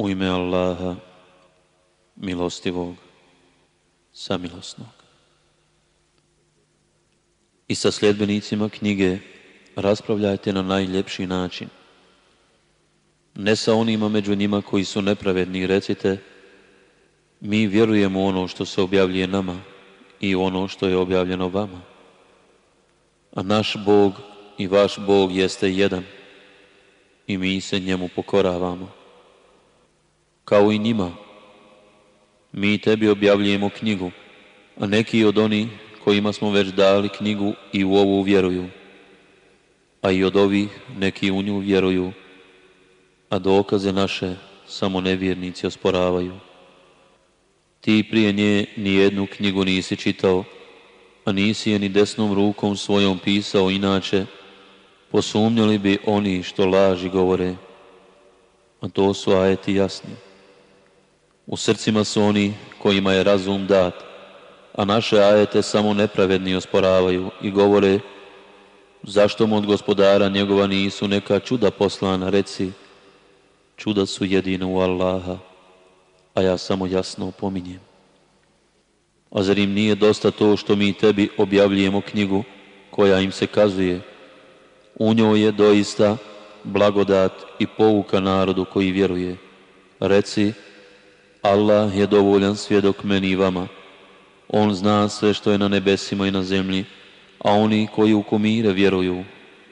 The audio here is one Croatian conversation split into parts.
U ime Allaha, milostivog, samilosnog. I sa sljedbenicima knjige raspravljajte na najljepši način. Ne sa onima među njima koji su nepravedni, recite, mi vjerujemo ono što se objavljuje nama i ono što je objavljeno vama. A naš Bog i vaš Bog jeste jedan i mi se njemu pokoravamo. Kao i njima, mi tebi objavljujemo knjigu, a neki od onih kojima smo već dali knjigu i u ovu vjeruju, a i od ovih neki u nju vjeruju, a dokaze naše samo nevjernici osporavaju. Ti prije nje ni jednu knjigu nisi čitao, a nisi je ni desnom rukom svojom pisao inače, posumnjali bi oni što laži govore, a to su ajeti jasni. U srcima su oni kojima je razum dat, a naše ajete samo nepravedni osporavaju i govore zašto mu od gospodara njegova nisu neka čuda poslana, reci čuda su jedino u Allaha, a ja samo jasno opominjem. A zar im nije dosta to što mi tebi objavljujemo knjigu koja im se kazuje? U njoj je doista blagodat i pouka narodu koji vjeruje. Reci, Allah je dovoljan svjedok meni i vama. On zna sve što je na nebesima i na zemlji, a oni koji u komire vjeruju,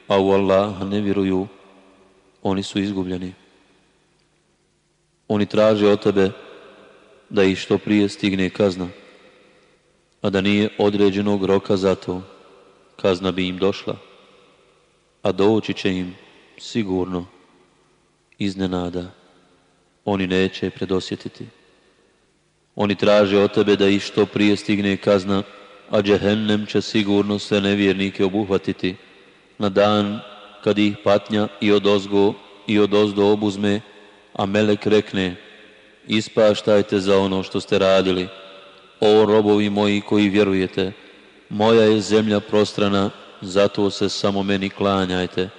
a u Allaha ne vjeruju, oni su izgubljeni. Oni traže od tebe da ih što prije stigne kazna, a da nije određenog roka za to, kazna bi im došla, a doći će im sigurno iznenada, oni neće predosjetiti. Oni traže od tebe da ih što prije stigne kazna, a džehennem će sigurno sve nevjernike obuhvatiti na dan kad ih patnja i od ozgo i od ozdo obuzme, a melek rekne, ispaštajte za ono što ste radili. O robovi moji koji vjerujete, moja je zemlja prostrana, zato se samo meni klanjajte.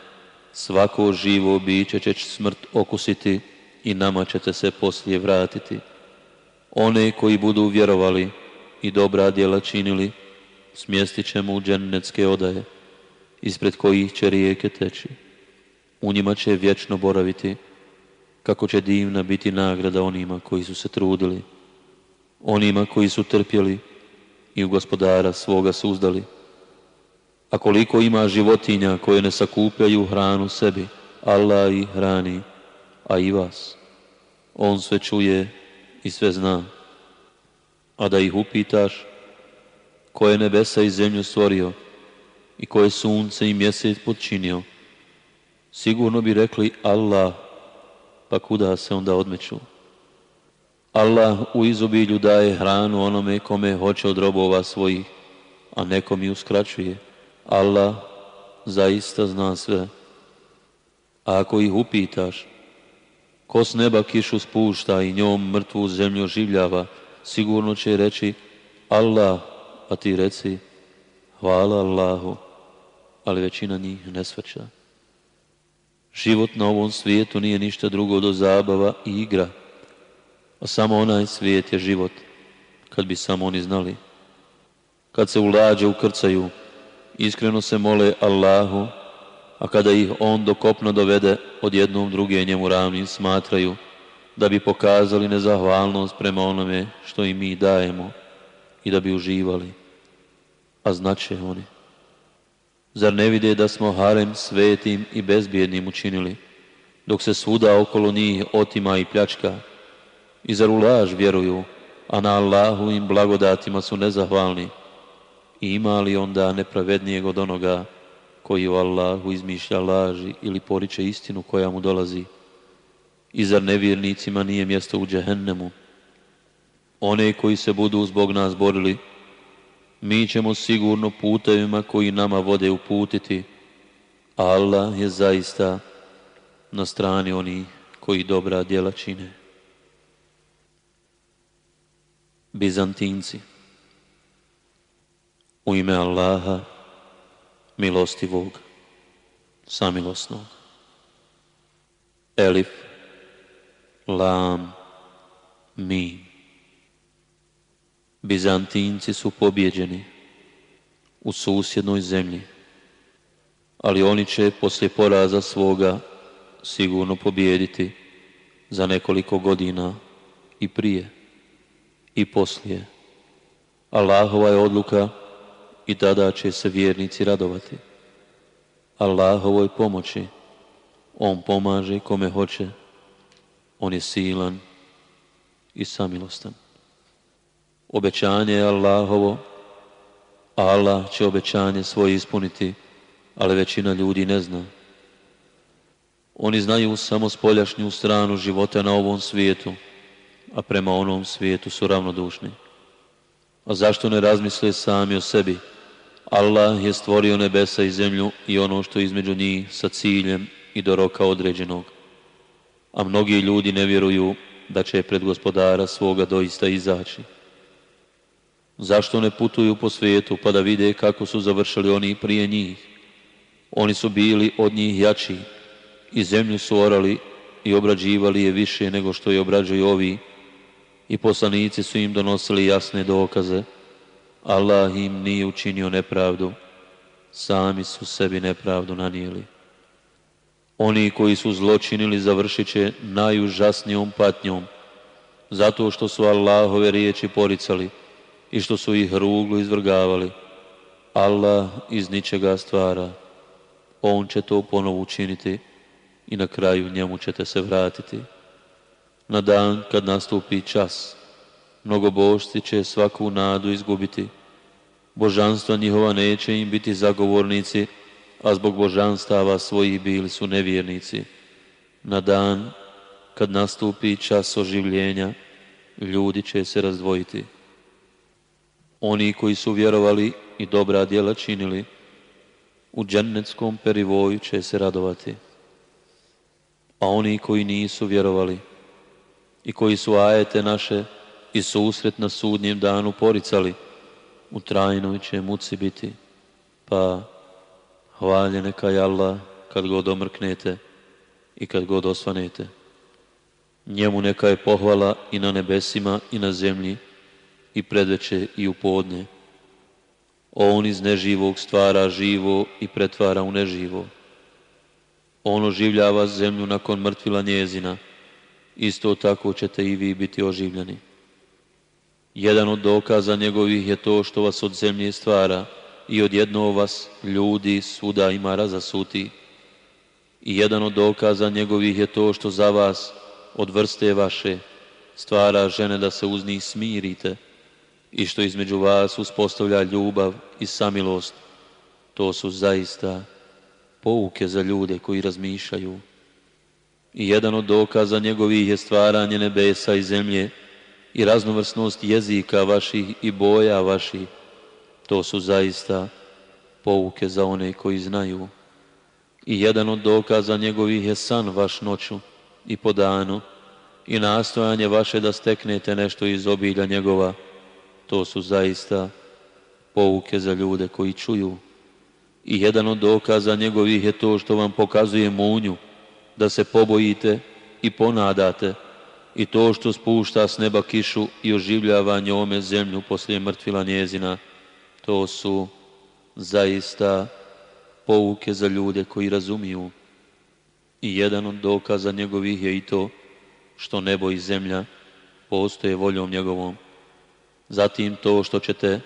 Svako živo biće će smrt okusiti i nama ćete se poslije vratiti. One koji budu vjerovali i dobra djela činili, smjestit ćemo u džennetske odaje, ispred kojih će rijeke teći. U njima će vječno boraviti, kako će divna biti nagrada onima koji su se trudili, onima koji su trpjeli i u gospodara svoga suzdali. A koliko ima životinja koje ne sakupljaju hranu sebi, Allah ih hrani, a i vas. On sve čuje i sve zna. A da ih upitaš, ko je nebesa i zemlju stvorio i ko je sunce i mjesec podčinio, sigurno bi rekli Allah, pa kuda se onda odmeću? Allah u izobilju daje hranu onome kome hoće od robova svojih, a nekom i uskraćuje. Allah zaista zna sve. A ako ih upitaš, Ko s neba kišu spušta i njom mrtvu zemlju življava, sigurno će reći Allah, a ti reci hvala Allahu, ali većina njih ne svrća. Život na ovom svijetu nije ništa drugo do zabava i igra, a samo onaj svijet je život, kad bi samo oni znali. Kad se u lađe ukrcaju, iskreno se mole Allahu, a kada ih on do kopna dovede, odjednom druge njemu ravnim smatraju, da bi pokazali nezahvalnost prema onome što im mi dajemo i da bi uživali. A znače oni. Zar ne vide da smo harem svetim i bezbjednim učinili, dok se svuda okolo njih otima i pljačka? I zar u laž vjeruju, a na Allahu im blagodatima su nezahvalni? I ima li onda nepravednijeg od onoga koji u Allahu izmišlja laži ili poriče istinu koja mu dolazi. I zar nevjernicima nije mjesto u džehennemu? One koji se budu zbog nas borili, mi ćemo sigurno putevima koji nama vode uputiti. Allah je zaista na strani onih koji dobra djela čine. Bizantinci U ime Allaha milostivog, samilosnog. Elif, Lam, Mi. Bizantinci su pobjeđeni u susjednoj zemlji, ali oni će poslije poraza svoga sigurno pobijediti za nekoliko godina i prije i poslije. Allahova je odluka i tada će se vjernici radovati. Allahovoj pomoći On pomaže kome hoće. On je silan i samilostan. Obećanje je Allahovo, a Allah će obećanje svoje ispuniti, ali većina ljudi ne zna. Oni znaju samo spoljašnju stranu života na ovom svijetu, a prema onom svijetu su ravnodušni. A zašto ne razmisle sami o sebi? Allah je stvorio nebesa i zemlju i ono što je između njih sa ciljem i do roka određenog. A mnogi ljudi ne vjeruju da će pred gospodara svoga doista izaći. Zašto ne putuju po svijetu pa da vide kako su završili oni prije njih? Oni su bili od njih jači i zemlju su orali i obrađivali je više nego što je obrađuju ovi i poslanici su im donosili jasne dokaze. Allah im nije učinio nepravdu, sami su sebi nepravdu nanijeli. Oni koji su zločinili završit će najužasnijom patnjom, zato što su Allahove riječi poricali i što su ih ruglu izvrgavali. Allah iz ničega stvara. On će to ponovo učiniti i na kraju njemu ćete se vratiti. Na dan kad nastupi čas, mnogobožci će svaku nadu izgubiti. Božanstva njihova neće im biti zagovornici, a zbog božanstava svojih bili su nevjernici. Na dan kad nastupi čas oživljenja, ljudi će se razdvojiti. Oni koji su vjerovali i dobra djela činili, u džennetskom perivoju će se radovati. A oni koji nisu vjerovali i koji su ajete naše i susret na sudnjem danu poricali, u trajnoj će muci biti. Pa hvalje neka je Allah kad god omrknete i kad god osvanete. Njemu neka je pohvala i na nebesima i na zemlji i predveće i u podnje. On iz neživog stvara živo i pretvara u neživo. On oživljava zemlju nakon mrtvila njezina. Isto tako ćete i vi biti oživljeni. Jedan od dokaza njegovih je to što vas od zemlje stvara i od jednog vas ljudi svuda ima razasuti. I jedan od dokaza njegovih je to što za vas od vrste vaše stvara žene da se uz njih smirite i što između vas uspostavlja ljubav i samilost, to su zaista pouke za ljude koji razmišljaju. I jedan od dokaza njegovih je stvaranje nebesa i zemlje i raznovrsnost jezika vaših i boja vaših. To su zaista pouke za one koji znaju. I jedan od dokaza njegovih je san vaš noću i po danu i nastojanje vaše da steknete nešto iz obilja njegova to su zaista pouke za ljude koji čuju. I jedan od dokaza njegovih je to što vam pokazuje munju, da se pobojite i ponadate, i to što spušta s neba kišu i oživljava njome zemlju poslije mrtvila njezina, to su zaista pouke za ljude koji razumiju. I jedan od dokaza njegovih je i to što nebo i zemlja postoje voljom njegovom Zatim to što ćete,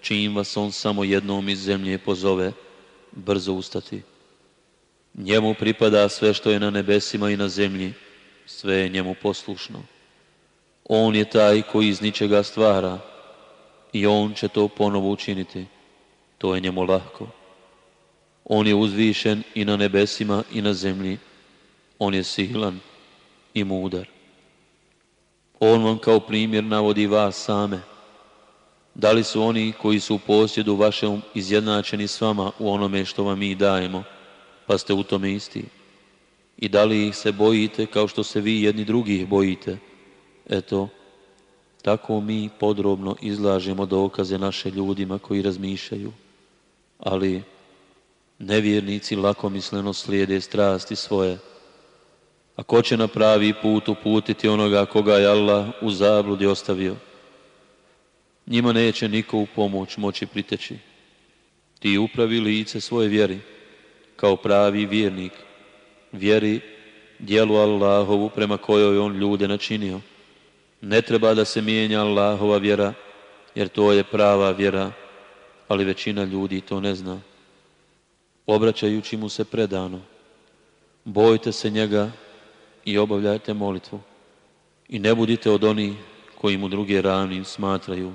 čim vas on samo jednom iz zemlje pozove, brzo ustati. Njemu pripada sve što je na nebesima i na zemlji, sve je njemu poslušno. On je taj koji iz ničega stvara i on će to ponovo učiniti. To je njemu lahko. On je uzvišen i na nebesima i na zemlji. On je silan i mudar. On vam kao primjer navodi vas same da li su oni koji su u posjedu vašem izjednačeni s vama u onome što vam mi dajemo, pa ste u tome isti? I da li ih se bojite kao što se vi jedni drugih bojite? Eto, tako mi podrobno izlažemo dokaze naše ljudima koji razmišljaju. Ali nevjernici lakomisleno slijede strasti svoje, A ko će na pravi put uputiti onoga koga je Allah u zabludi ostavio? Njima neće niko u pomoć moći priteći. Ti upravi lice svoje vjeri, kao pravi vjernik, vjeri dijelu Allahovu prema kojoj on ljude načinio. Ne treba da se mijenja Allahova vjera, jer to je prava vjera, ali većina ljudi to ne zna. Obraćajući mu se predano, bojte se njega i obavljajte molitvu. I ne budite od onih koji mu druge ravnim smatraju,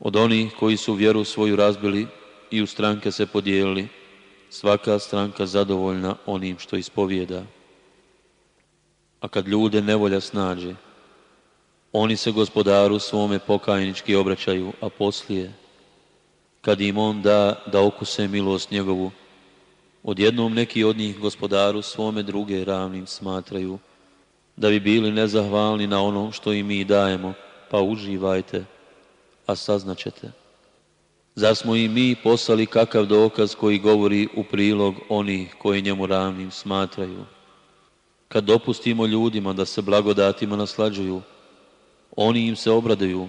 od onih koji su vjeru svoju razbili i u stranke se podijelili, svaka stranka zadovoljna onim što ispovijeda. A kad ljude nevolja snađe, oni se gospodaru svome pokajnički obraćaju, a poslije, kad im on da da okuse milost njegovu, odjednom neki od njih gospodaru svome druge ravnim smatraju, da bi bili nezahvalni na ono što im mi dajemo, pa uživajte, a saznaćete. Zar smo i mi poslali kakav dokaz koji govori u prilog onih koji njemu ravnim smatraju? Kad dopustimo ljudima da se blagodatima naslađuju, oni im se obraduju,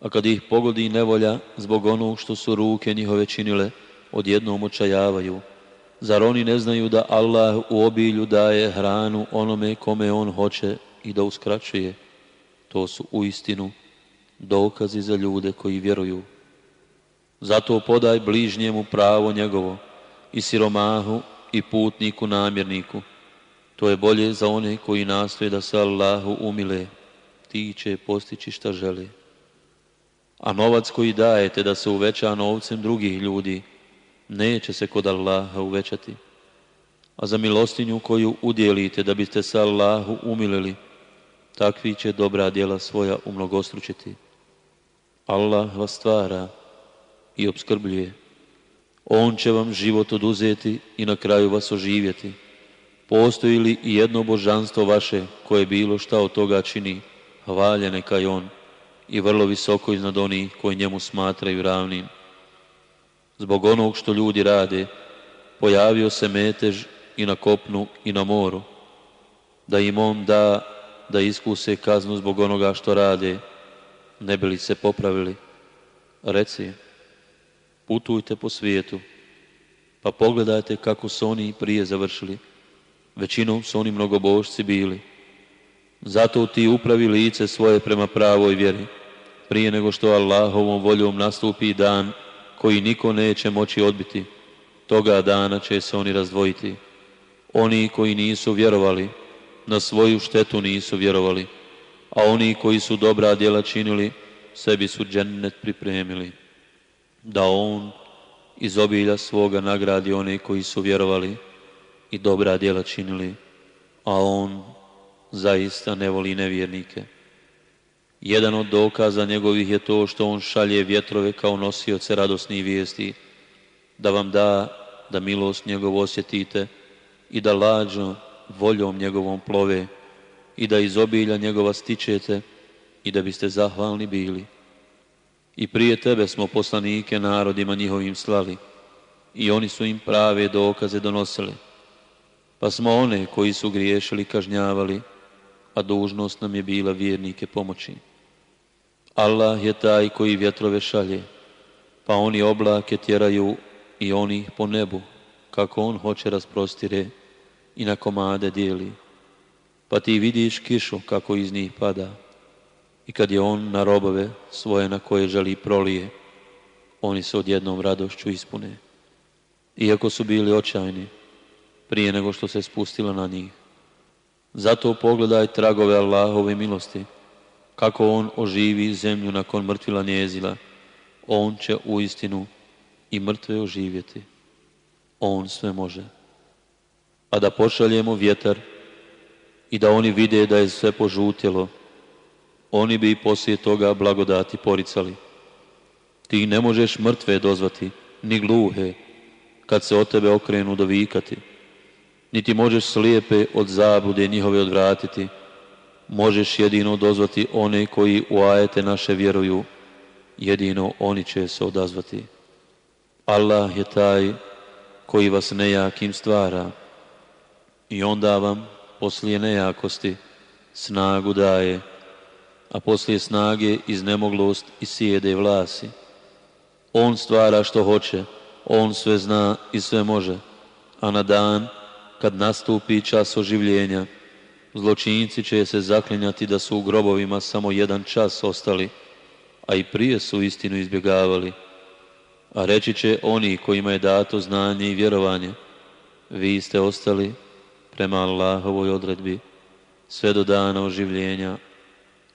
a kad ih pogodi nevolja zbog onog što su ruke njihove činile, odjednom očajavaju. Zar oni ne znaju da Allah u obilju daje hranu onome kome on hoće i da uskraćuje? To su u istinu dokazi za ljude koji vjeruju. Zato podaj bližnjemu pravo njegovo i siromahu i putniku namjerniku. To je bolje za one koji nastoje da se Allahu umile. Ti će postići šta želi. A novac koji dajete da se uveća novcem drugih ljudi, neće se kod Allaha uvećati. A za milostinju koju udjelite da biste se Allahu umilili, takvi će dobra djela svoja umnogostručiti. Allah vas stvara i obskrbljuje. On će vam život oduzeti i na kraju vas oživjeti. Postoji li i jedno božanstvo vaše koje bilo šta od toga čini, hvalje neka je on i vrlo visoko iznad onih koji njemu smatraju ravnim. Zbog onog što ljudi rade, pojavio se metež i na kopnu i na moru, da im on da da iskuse kaznu zbog onoga što rade, ne bi li se popravili. Reci, putujte po svijetu, pa pogledajte kako su oni prije završili. Većinom su oni mnogobožci bili. Zato ti upravi lice svoje prema pravoj vjeri, prije nego što Allahovom voljom nastupi dan koji niko neće moći odbiti. Toga dana će se oni razdvojiti. Oni koji nisu vjerovali, na svoju štetu nisu vjerovali, a oni koji su dobra djela činili, sebi su džennet pripremili da on iz obilja svoga nagradi one koji su vjerovali i dobra djela činili, a on zaista ne voli nevjernike. Jedan od dokaza njegovih je to što on šalje vjetrove kao nosioce radosnih vijesti, da vam da da milost njegov osjetite i da lađo voljom njegovom plove i da iz obilja njegova stičete i da biste zahvalni bili. I prije tebe smo poslanike narodima njihovim slali i oni su im prave dokaze donosili. Pa smo one koji su griješili kažnjavali, a dužnost nam je bila vjernike pomoći. Allah je taj koji vjetrove šalje, pa oni oblake tjeraju i oni po nebu, kako on hoće rasprostire i na komade dijeli. Pa ti vidiš kišu kako iz njih pada i kad je on na robove svoje na koje želi prolije, oni se odjednom radošću ispune. Iako su bili očajni, prije nego što se spustila na njih. Zato pogledaj tragove Allahove milosti, kako on oživi zemlju nakon mrtvila njezila. On će u istinu i mrtve oživjeti. On sve može. A da pošaljemo vjetar i da oni vide da je sve požutjelo, oni bi poslije toga blagodati poricali. Ti ne možeš mrtve dozvati, ni gluhe, kad se od tebe okrenu dovikati. Niti možeš slijepe od zablude njihove odvratiti. Možeš jedino dozvati one koji u ajete naše vjeruju. Jedino oni će se odazvati. Allah je taj koji vas nejakim stvara i onda vam poslije nejakosti snagu daje, a poslije snage iznemoglost i sjede vlasi. On stvara što hoće, on sve zna i sve može, a na dan kad nastupi čas oživljenja, zločinci će se zaklinjati da su u grobovima samo jedan čas ostali, a i prije su istinu izbjegavali. A reći će oni kojima je dato znanje i vjerovanje, vi ste ostali prema Allahovoj odredbi sve do dana oživljenja,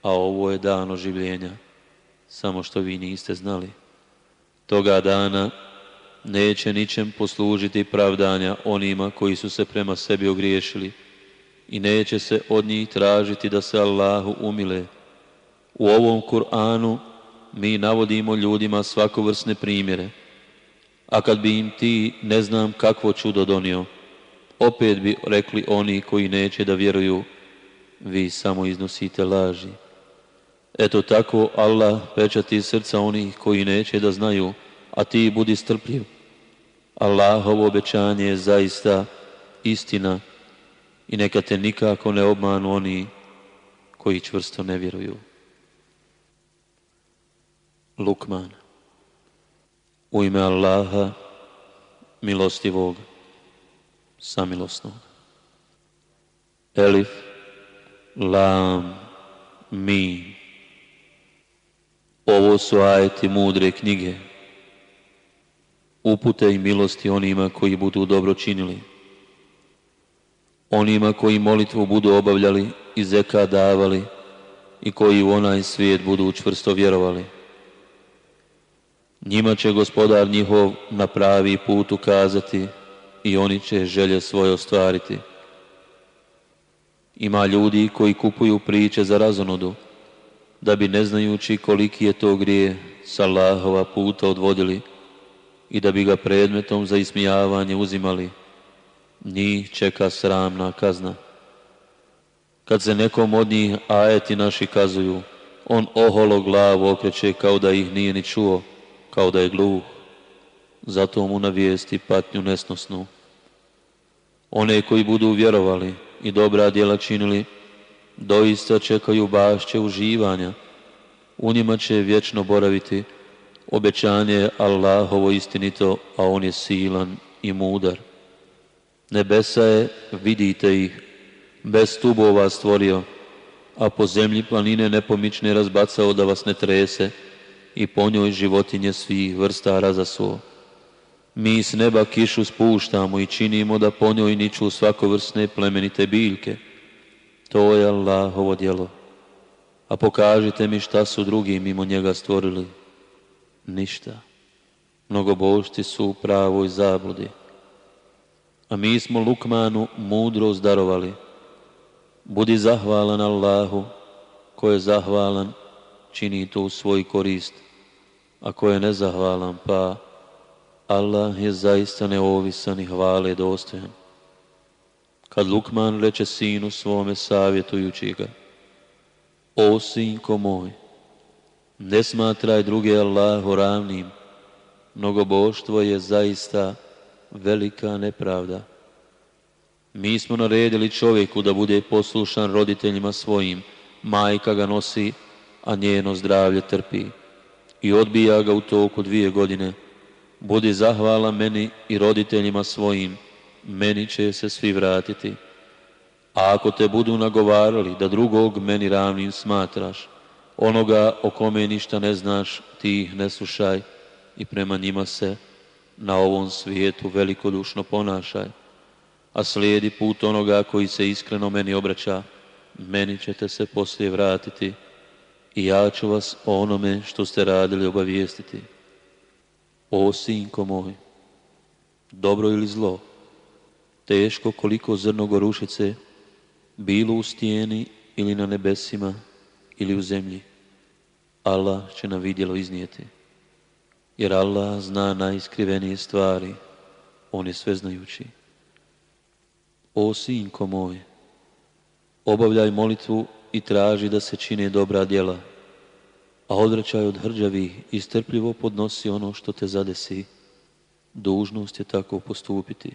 a ovo je dan oživljenja, samo što vi niste znali. Toga dana neće ničem poslužiti pravdanja onima koji su se prema sebi ogriješili i neće se od njih tražiti da se Allahu umile. U ovom Kur'anu mi navodimo ljudima svakovrsne primjere, a kad bi im ti ne znam kakvo čudo donio, opet bi rekli oni koji neće da vjeruju, vi samo iznosite laži. Eto tako Allah pečati srca onih koji neće da znaju, a ti budi strpljiv. Allahovo obećanje je zaista istina i neka te nikako ne obmanu oni koji čvrsto ne vjeruju. Lukman U ime Allaha milostivog samilosnog Elif Lam Mi Ovo su ajeti mudre knjige upute i milosti onima koji budu dobro činili. Onima koji molitvu budu obavljali i zeka davali i koji u onaj svijet budu čvrsto vjerovali. Njima će gospodar njihov na pravi put ukazati i oni će želje svoje ostvariti. Ima ljudi koji kupuju priče za razonodu, da bi ne znajući koliki je to grije sa Allahova puta odvodili, i da bi ga predmetom za ismijavanje uzimali, njih čeka sramna kazna. Kad se nekom od njih ajeti naši kazuju, on oholo glavu okreće kao da ih nije ni čuo, kao da je gluh. Zato mu navijesti patnju nesnosnu. One koji budu vjerovali i dobra djela činili, doista čekaju bašće uživanja. U njima će vječno boraviti, Obećanje je Allahovo istinito, a On je silan i mudar. Nebesa je, vidite ih, bez stubova stvorio, a po zemlji planine nepomične razbacao da vas ne trese i po njoj životinje svih vrsta razasuo. Mi s neba kišu spuštamo i činimo da po njoj niču svakovrsne plemenite biljke. To je Allahovo djelo. A pokažite mi šta su drugi mimo njega stvorili ništa. Mnogobošci su u pravoj zabludi. A mi smo Lukmanu mudro zdarovali. Budi zahvalan Allahu, ko je zahvalan, čini to u svoj korist. A ko je nezahvalan, pa Allah je zaista neovisan i hvale dostojan. Kad Lukman reče sinu svome savjetujući ga, O sinko moj, ne smatraj druge Allahu ravnim. Mnogoboštvo je zaista velika nepravda. Mi smo naredili čovjeku da bude poslušan roditeljima svojim. Majka ga nosi, a njeno zdravlje trpi. I odbija ga u toku dvije godine. Budi zahvala meni i roditeljima svojim. Meni će se svi vratiti. A ako te budu nagovarali da drugog meni ravnim smatraš, onoga o kome ništa ne znaš, ti ih ne slušaj i prema njima se na ovom svijetu velikodušno ponašaj, a slijedi put onoga koji se iskreno meni obraća, meni ćete se poslije vratiti i ja ću vas o onome što ste radili obavijestiti. O sinko moj, dobro ili zlo, teško koliko zrno gorušice, bilo u stijeni ili na nebesima, ili u zemlji. Allah će nam vidjelo iznijeti. Jer Allah zna najiskrivenije stvari. On je sveznajući. O sinko moj, obavljaj molitvu i traži da se čine dobra djela, a odrećaj od hrđavi i strpljivo podnosi ono što te zadesi. Dužnost je tako postupiti.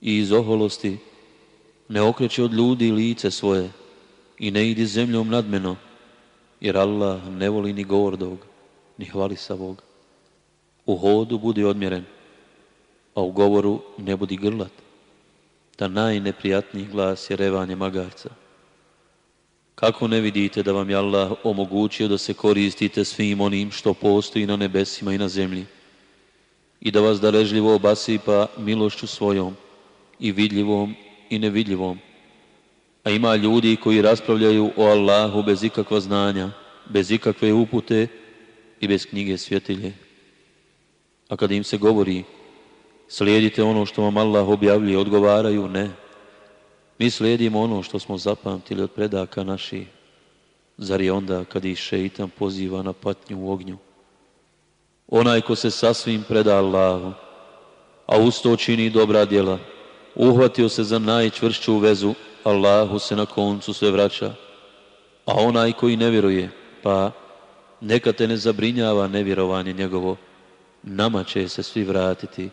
I iz oholosti ne okreće od ljudi lice svoje i ne idi zemljom nadmeno, jer Allah ne voli ni gordog, ni hvalisavog. U hodu budi odmjeren, a u govoru ne budi grlat, da najneprijatniji glas je revanje magarca. Kako ne vidite da vam je Allah omogućio da se koristite svim onim što postoji na nebesima i na zemlji i da vas darežljivo obasipa milošću svojom i vidljivom i nevidljivom. A ima ljudi koji raspravljaju o Allahu bez ikakva znanja, bez ikakve upute i bez knjige svjetilje. A kad im se govori, slijedite ono što vam Allah objavljuje, odgovaraju ne. Mi slijedimo ono što smo zapamtili od predaka naših. Zar je onda kad ih šeitan poziva na patnju u ognju? Onaj ko se sasvim preda Allahu, a usto čini dobra djela, uhvatio se za najčvršću vezu, Allahu se na koncu sve vraća. A onaj koji ne vjeruje, pa neka te ne zabrinjava nevjerovanje njegovo, nama će se svi vratiti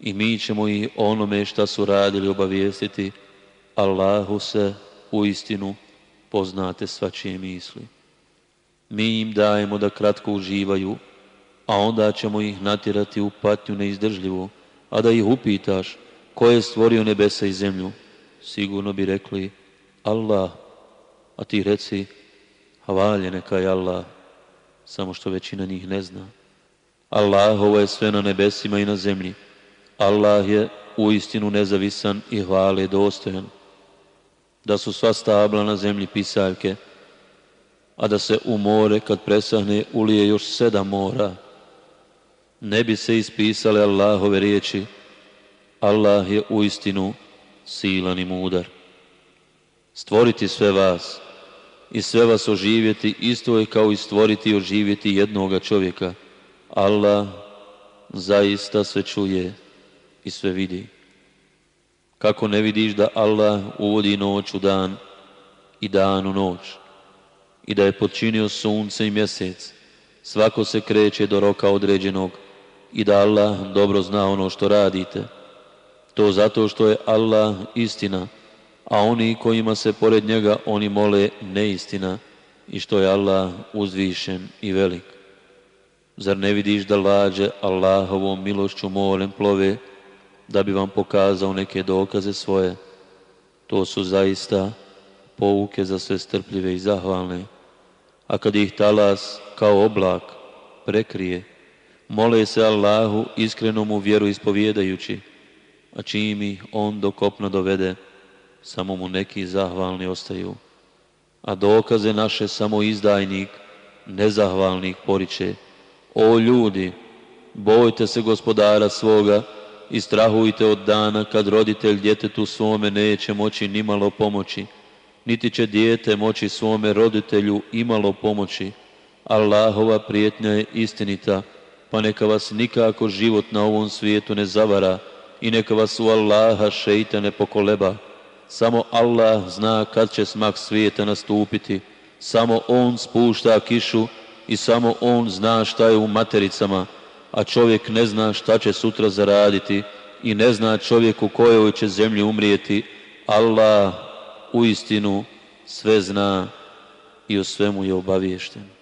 i mi ćemo ih onome šta su radili obavijestiti, Allahu se u istinu poznate svačije misli. Mi im dajemo da kratko uživaju, a onda ćemo ih natjerati u patnju neizdržljivu, a da ih upitaš ko je stvorio nebesa i zemlju, sigurno bi rekli Allah, a ti reci hvalje neka je Allah, samo što većina njih ne zna. Allahovo je sve na nebesima i na zemlji. Allah je u istinu nezavisan i hvale dostojan. Da su sva stabla na zemlji pisaljke, a da se u more kad presahne ulije još sedam mora, ne bi se ispisale Allahove riječi, Allah je istinu silan i mudar. Stvoriti sve vas i sve vas oživjeti isto je kao i stvoriti i oživjeti jednoga čovjeka. Allah zaista sve čuje i sve vidi. Kako ne vidiš da Allah uvodi noć u dan i dan u noć i da je počinio sunce i mjesec, svako se kreće do roka određenog i da Allah dobro zna ono što radite. To zato što je Allah istina, a oni kojima se pored njega oni mole neistina i što je Allah uzvišen i velik. Zar ne vidiš da lađe Allahovom milošću morem plove, da bi vam pokazao neke dokaze svoje? To su zaista pouke za sve strpljive i zahvalne. A kad ih talas kao oblak prekrije, mole se Allahu iskrenomu vjeru ispovjedajući, a čim ih on do kopna dovede, samo mu neki zahvalni ostaju. A dokaze naše samo izdajnik, nezahvalnik poriče. O ljudi, bojte se gospodara svoga i strahujte od dana kad roditelj djetetu svome neće moći nimalo pomoći, niti će dijete moći svome roditelju imalo pomoći. Allahova prijetnja je istinita, pa neka vas nikako život na ovom svijetu ne zavara i neka vas u Allaha šeita ne pokoleba. Samo Allah zna kad će smak svijeta nastupiti, samo On spušta kišu i samo On zna šta je u matericama, a čovjek ne zna šta će sutra zaraditi i ne zna čovjek u kojoj će zemlji umrijeti. Allah u istinu sve zna i o svemu je obaviješten.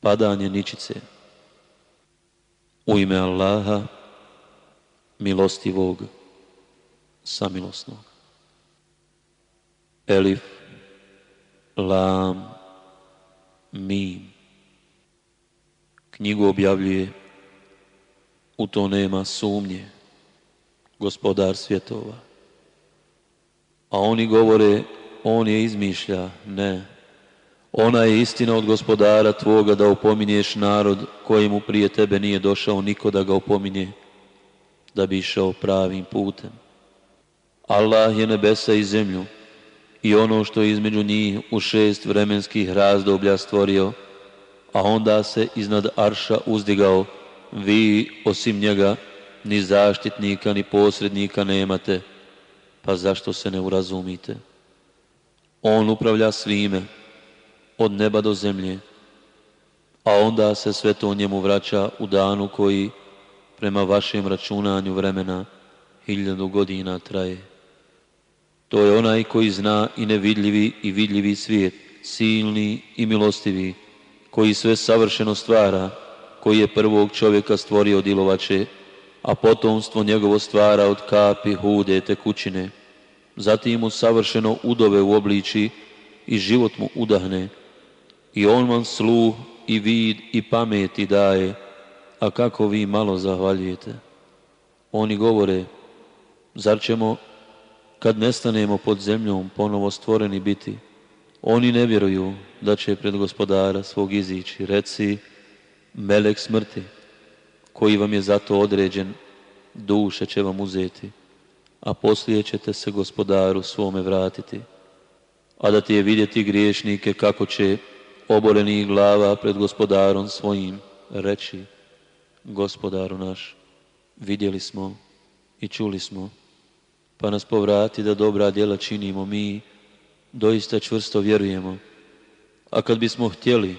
padanje ničice. U ime Allaha, milostivog, samilosnog. Elif, Lam, Mim. Knjigu objavljuje, u to nema sumnje, gospodar svjetova. A oni govore, on je izmišlja, ne, ona je istina od gospodara tvoga da opominješ narod kojemu prije tebe nije došao niko da ga opominje, da bi išao pravim putem. Allah je nebesa i zemlju i ono što je između njih u šest vremenskih razdoblja stvorio, a onda se iznad Arša uzdigao, vi osim njega ni zaštitnika ni posrednika nemate, pa zašto se ne urazumite? On upravlja svime, od neba do zemlje, a onda se sve to njemu vraća u danu koji, prema vašem računanju vremena, hiljadu godina traje. To je onaj koji zna i nevidljivi i vidljivi svijet, silni i milostivi, koji sve savršeno stvara, koji je prvog čovjeka stvorio dilovače, a potomstvo njegovo stvara od kapi hude tekućine. Zatim mu savršeno udove u obliči i život mu udahne. I on vam sluh i vid i pameti daje, a kako vi malo zahvaljujete. Oni govore, zar ćemo kad nestanemo pod zemljom ponovo stvoreni biti? Oni ne vjeruju da će pred gospodara svog izići. Reci, melek smrti, koji vam je zato određen, duše će vam uzeti, a poslije ćete se gospodaru svome vratiti. A da ti je vidjeti griješnike kako će oborenih glava pred gospodarom svojim reći, gospodaru naš, vidjeli smo i čuli smo, pa nas povrati da dobra djela činimo mi, doista čvrsto vjerujemo. A kad bismo htjeli,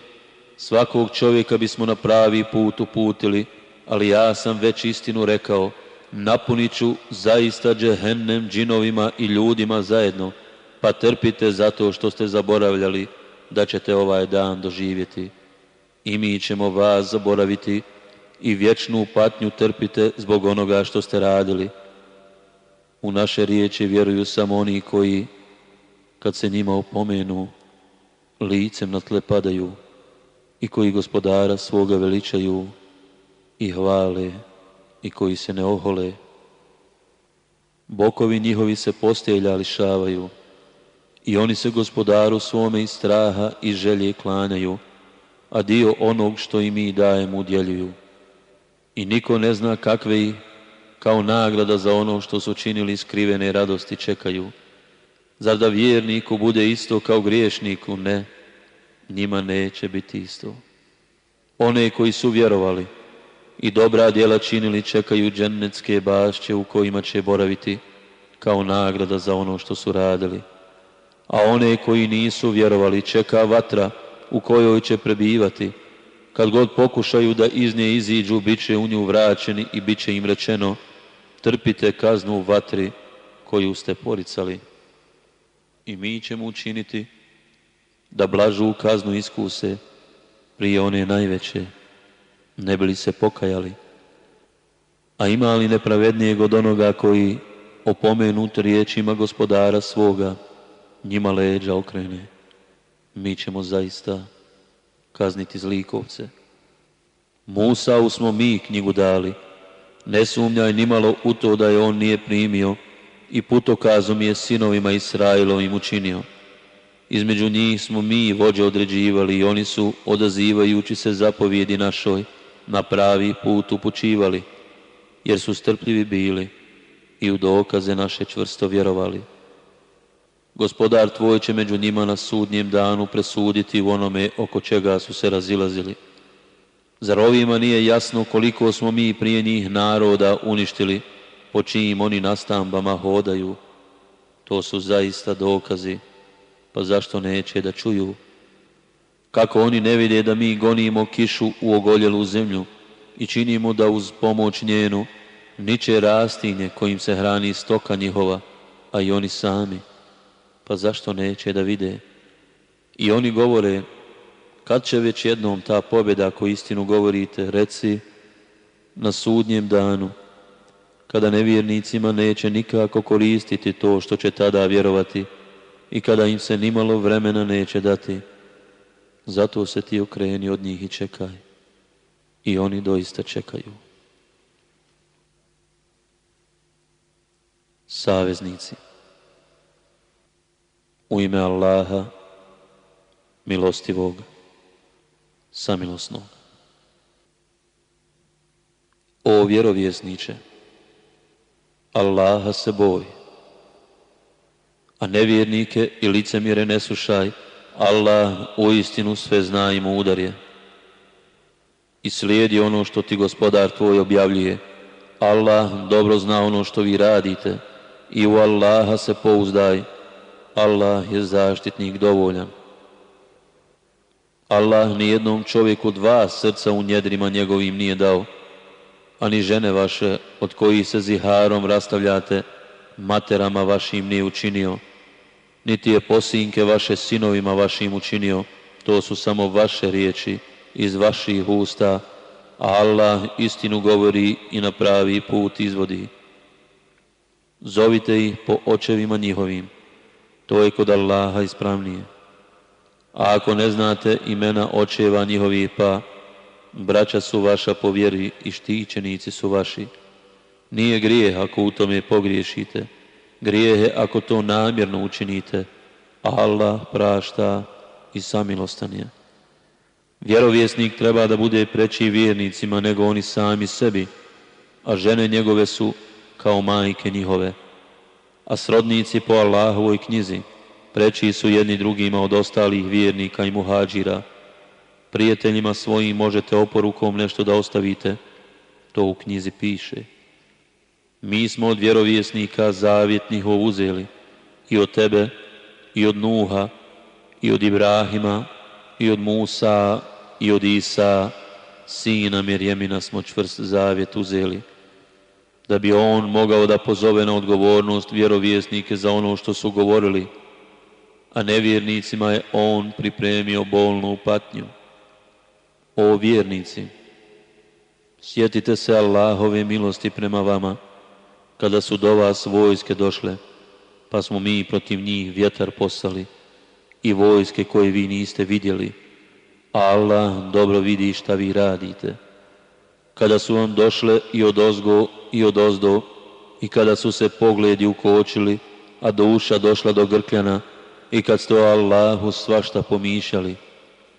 svakog čovjeka bismo na pravi put uputili, ali ja sam već istinu rekao, napunit ću zaista džehennem džinovima i ljudima zajedno, pa trpite zato što ste zaboravljali da ćete ovaj dan doživjeti. I mi ćemo vas zaboraviti i vječnu patnju trpite zbog onoga što ste radili. U naše riječi vjeruju samo oni koji, kad se njima opomenu, licem na tle padaju i koji gospodara svoga veličaju i hvale i koji se ne ohole. Bokovi njihovi se postelja lišavaju i oni se gospodaru svome iz straha i želje klanjaju, a dio onog što i mi dajemo udjeljuju. I niko ne zna kakve ih kao nagrada za ono što su činili skrivene radosti čekaju. Zar da vjerniku bude isto kao griješniku? Ne, njima neće biti isto. One koji su vjerovali i dobra djela činili čekaju džennetske bašće u kojima će boraviti kao nagrada za ono što su radili. A one koji nisu vjerovali čeka vatra u kojoj će prebivati. Kad god pokušaju da iz nje iziđu, bit će u nju vraćeni i bit će im rečeno trpite kaznu u vatri koju ste poricali. I mi ćemo učiniti da blažu kaznu iskuse prije one najveće, ne bili se pokajali. A ima li nepravednijeg od onoga koji opomenut riječima gospodara svoga, njima leđa okrene? Mi ćemo zaista kazniti zlikovce. Musa smo mi knjigu dali, ne sumnjaj nimalo u to da je on nije primio i putokazom je sinovima Israilovim učinio. Između njih smo mi vođe određivali i oni su, odazivajući se zapovjedi našoj, na pravi put upućivali, jer su strpljivi bili i u dokaze naše čvrsto vjerovali. Gospodar tvoj će među njima na sudnjem danu presuditi u onome oko čega su se razilazili. Zar ovima nije jasno koliko smo mi prije njih naroda uništili, po čijim oni nastambama hodaju? To su zaista dokazi, pa zašto neće da čuju? Kako oni ne vide da mi gonimo kišu u ogoljelu zemlju i činimo da uz pomoć njenu niče rastinje kojim se hrani stoka njihova, a i oni sami, pa zašto neće da vide? I oni govore, kad će već jednom ta pobjeda koju istinu govorite, reci na sudnjem danu, kada nevjernicima neće nikako koristiti to što će tada vjerovati i kada im se nimalo vremena neće dati. Zato se ti okreni od njih i čekaj. I oni doista čekaju. Saveznici. U ime Allaha, milostivog samilosnog. O vjerovjesniče, Allaha se boj, a nevjernike i licemjere ne slušaj, Allah u istinu sve zna i mudar je. I slijedi ono što ti gospodar tvoj objavljuje. Allah dobro zna ono što vi radite i u Allaha se pouzdaj. Allah je zaštitnik dovoljan. Allah nijednom čovjeku dva srca u njedrima njegovim nije dao. ani žene vaše od kojih se ziharom rastavljate, materama vašim nije učinio, niti je posinke vaše sinovima vašim učinio, to su samo vaše riječi iz vaših usta, a Allah istinu govori i na pravi put izvodi. Zovite ih po očevima njihovim, to je kod Allaha ispravnije. A ako ne znate imena očeva njihovih, pa braća su vaša po vjeri i štićenici su vaši. Nije grijeh ako u tome pogriješite, grijeh je ako to namjerno učinite, Allah prašta i samilostan je. Vjerovjesnik treba da bude preći vjernicima nego oni sami sebi, a žene njegove su kao majke njihove. A srodnici po Allahovoj knjizi preći su jedni drugima od ostalih vjernika i muhađira. Prijateljima svojim možete oporukom nešto da ostavite, to u knjizi piše. Mi smo od vjerovjesnika zavjet njihov uzeli i od tebe i od Nuha i od Ibrahima i od Musa i od Isa, sina Mirjemina smo čvrst zavjet uzeli, da bi on mogao da pozove na odgovornost vjerovjesnike za ono što su govorili, a nevjernicima je on pripremio bolnu patnju. O vjernici, sjetite se Allahove milosti prema vama, kada su do vas vojske došle, pa smo mi protiv njih vjetar poslali i vojske koje vi niste vidjeli. Allah dobro vidi šta vi radite. Kada su vam došle i od ozgo i od ozdo i kada su se pogledi ukočili, a duša došla do grkljana i kad ste o Allahu svašta pomišljali,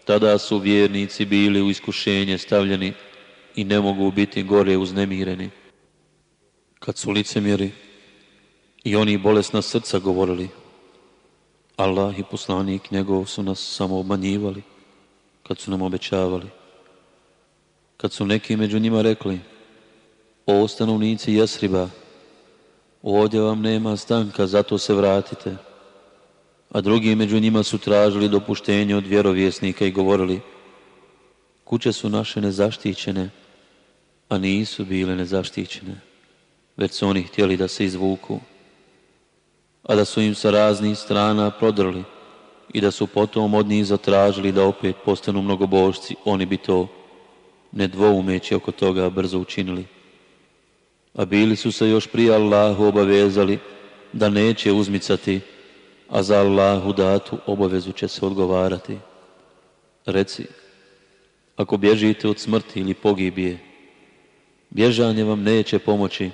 tada su vjernici bili u iskušenje stavljeni i ne mogu biti gore uznemireni. Kad su licemjeri i oni bolesna srca govorili, Allah i poslanik njegov su nas samo obmanjivali kad su nam obećavali. Kad su neki među njima rekli, o stanovnici Jesriba, ovdje vam nema stanka, zato se vratite. A drugi među njima su tražili dopuštenje od vjerovjesnika i govorili, kuće su naše nezaštićene, a nisu bile nezaštićene, već su oni htjeli da se izvuku a da su im sa raznih strana prodrli i da su potom od njih zatražili da opet postanu mnogobožci, oni bi to nedvoumeći oko toga brzo učinili. A bili su se još prije Allahu obavezali da neće uzmicati, a za Allahu datu obavezu će se odgovarati. Reci, ako bježite od smrti ili pogibije, bježanje vam neće pomoći,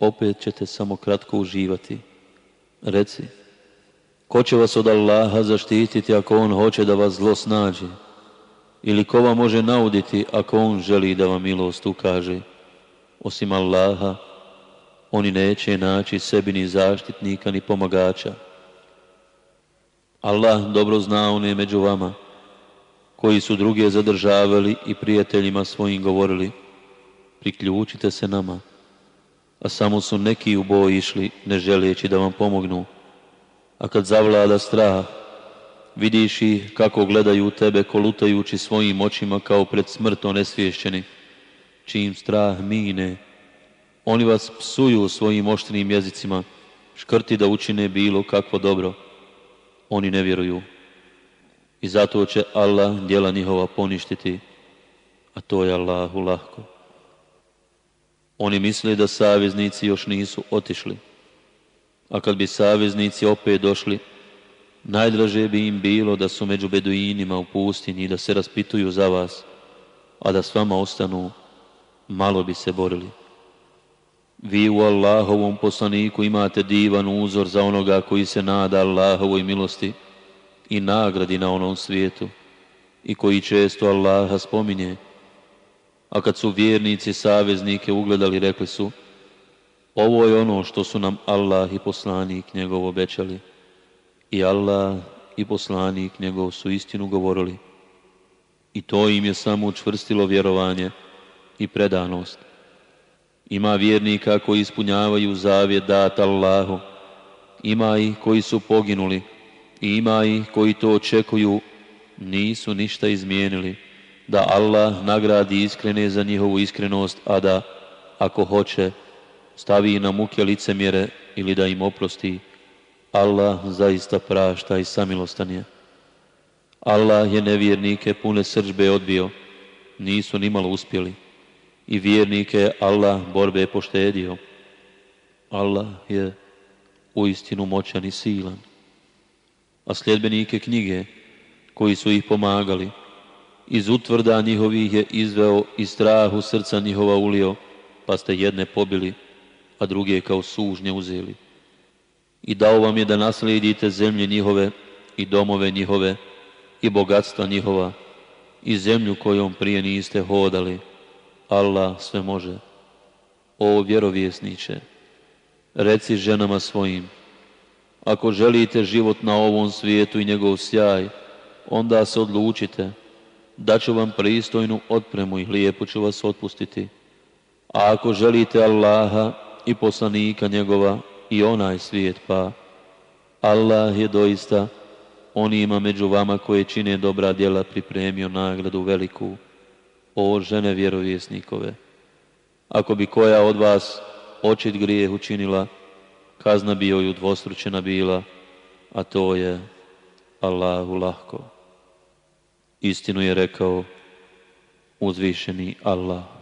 opet ćete samo kratko uživati. Reci, ko će vas od Allaha zaštititi ako On hoće da vas zlo snađe? Ili ko vam može nauditi ako On želi da vam milost ukaže? Osim Allaha, oni neće naći sebi ni zaštitnika ni pomagača. Allah dobro zna one među vama, koji su druge zadržavali i prijateljima svojim govorili, priključite se nama a samo su neki u boj išli ne želeći da vam pomognu. A kad zavlada strah, vidiš ih kako gledaju tebe kolutajući svojim očima kao pred smrt onesvješćeni. Čim strah mine, oni vas psuju svojim oštrim jezicima, škrti da učine bilo kakvo dobro. Oni ne vjeruju. I zato će Allah djela njihova poništiti, a to je Allahu lahko. Oni misle da saveznici još nisu otišli. A kad bi saveznici opet došli, najdraže bi im bilo da su među beduinima u pustinji i da se raspituju za vas, a da s vama ostanu, malo bi se borili. Vi u Allahovom poslaniku imate divan uzor za onoga koji se nada Allahovoj milosti i nagradi na onom svijetu i koji često Allaha spominje a kad su vjernici saveznike ugledali, rekli su, ovo je ono što su nam Allah i poslanik njegov obećali. I Allah i poslanik njegov su istinu govorili. I to im je samo učvrstilo vjerovanje i predanost. Ima vjernika koji ispunjavaju zavjet dat Allahu. Ima ih koji su poginuli. I ima ih koji to očekuju, nisu ništa izmijenili da Allah nagradi iskrene za njihovu iskrenost, a da, ako hoće, stavi na muke licemjere ili da im oprosti, Allah zaista prašta i samilostan je. Allah je nevjernike pune srđbe odbio, nisu nimalo uspjeli. I vjernike Allah borbe poštedio. Allah je uistinu moćan i silan. A sljedbenike knjige, koji su ih pomagali, iz utvrda njihovih je izveo i strahu srca njihova ulio, pa ste jedne pobili, a druge kao sužnje uzeli. I dao vam je da naslijedite zemlje njihove i domove njihove i bogatstva njihova i zemlju kojom prije niste hodali. Allah sve može. O vjerovjesniče, reci ženama svojim, ako želite život na ovom svijetu i njegov sjaj, onda se odlučite, da ću vam pristojnu otpremu i lijepo ću vas otpustiti. A ako želite Allaha i poslanika njegova i onaj svijet, pa Allah je doista onima među vama koje čine dobra djela pripremio nagradu veliku, o žene vjerovjesnikove. Ako bi koja od vas očit grijeh učinila, kazna bi joj udvostručena bila, a to je Allahu lahko. Istinu je rekao uzvišeni Allah.